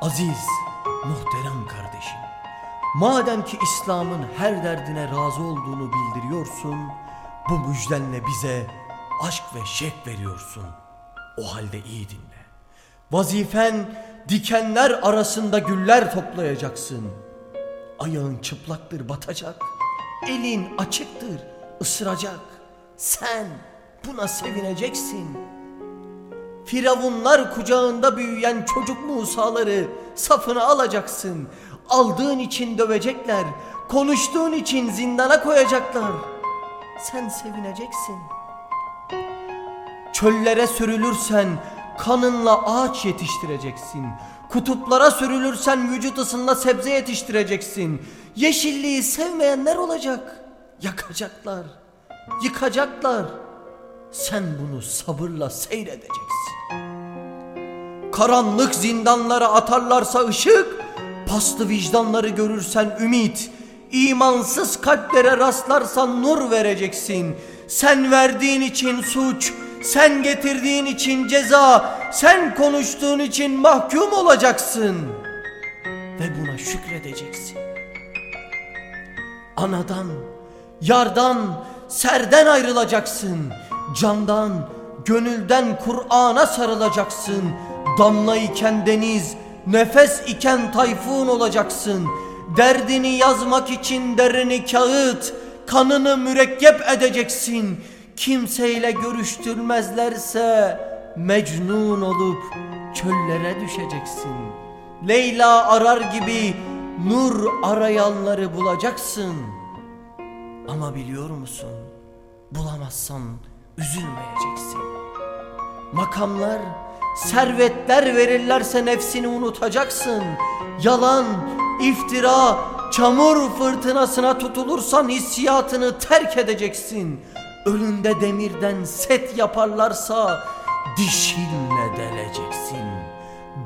Aziz, muhterem kardeşim. Madem ki İslam'ın her derdine razı olduğunu bildiriyorsun, bu müjdenle bize aşk ve şevk veriyorsun. O halde iyi dinle. Vazifen dikenler arasında güller toplayacaksın. Ayağın çıplaktır batacak, elin açıktır ısıracak. Sen buna sevineceksin. Firavunlar kucağında büyüyen çocuk Musaları safına alacaksın. Aldığın için dövecekler, konuştuğun için zindana koyacaklar. Sen sevineceksin. Çöllere sürülürsen kanınla ağaç yetiştireceksin. Kutuplara sürülürsen vücut ısında sebze yetiştireceksin. Yeşilliği sevmeyenler olacak. Yakacaklar, yıkacaklar. Sen bunu sabırla seyredeceksin. Karanlık zindanlara atarlarsa ışık, paslı vicdanları görürsen ümit, imansız kalplere rastlarsan nur vereceksin. Sen verdiğin için suç, sen getirdiğin için ceza, sen konuştuğun için mahkum olacaksın. Ve buna şükredeceksin. Anadan, yardan, serden ayrılacaksın. Candan, gönülden Kur'an'a sarılacaksın. Damla iken deniz, nefes iken tayfun olacaksın. Derdini yazmak için derini kağıt, kanını mürekkep edeceksin. Kimseyle görüştürmezlerse mecnun olup çöllere düşeceksin. Leyla arar gibi nur arayanları bulacaksın. Ama biliyor musun? Bulamazsan üzülmeyeceksin. Makamlar, servetler verirlerse nefsini unutacaksın. Yalan, iftira, çamur fırtınasına tutulursan hissiyatını terk edeceksin. Önünde demirden set yaparlarsa dişinle deleceksin.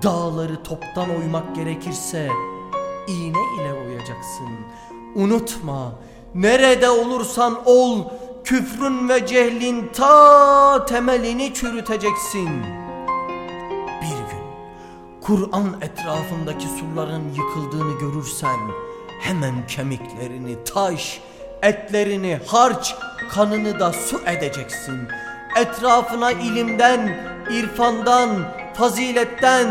Dağları toptan oymak gerekirse iğne ile oyacaksın. Unutma, nerede olursan ol, küfrün ve cehlin ta temelini çürüteceksin. Bir gün Kur'an etrafındaki surların yıkıldığını görürsen hemen kemiklerini taş, etlerini harç, kanını da su edeceksin. Etrafına ilimden, irfandan, faziletten,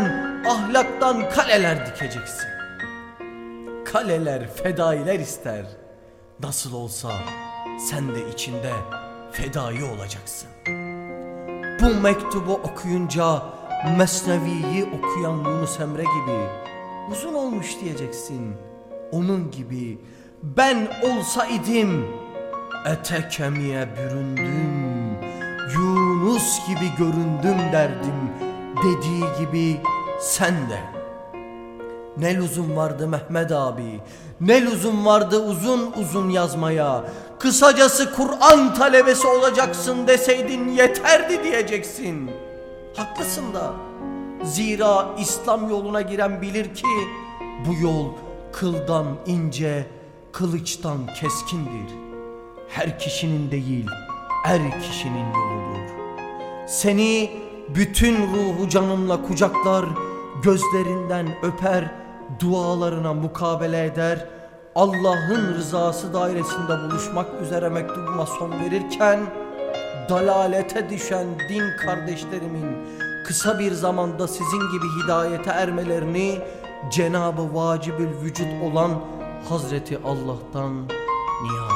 ahlaktan kaleler dikeceksin. Kaleler fedailer ister. Nasıl olsa sen de içinde fedai olacaksın. Bu mektubu okuyunca Mesnevi'yi okuyan Yunus Emre gibi uzun olmuş diyeceksin. Onun gibi ben olsa idim ete kemiğe büründüm. Yunus gibi göründüm derdim dediği gibi sen de. Ne lüzum vardı Mehmet abi, ne lüzum vardı uzun uzun yazmaya. Kısacası Kur'an talebesi olacaksın deseydin yeterdi diyeceksin. Haklısın da. Zira İslam yoluna giren bilir ki bu yol kıldan ince, kılıçtan keskindir. Her kişinin değil, er kişinin yoludur. Seni bütün ruhu canımla kucaklar, gözlerinden öper, dualarına mukabele eder, Allah'ın rızası dairesinde buluşmak üzere mektubuma son verirken, dalalete düşen din kardeşlerimin kısa bir zamanda sizin gibi hidayete ermelerini Cenabı vacibül vücut olan Hazreti Allah'tan niyaz.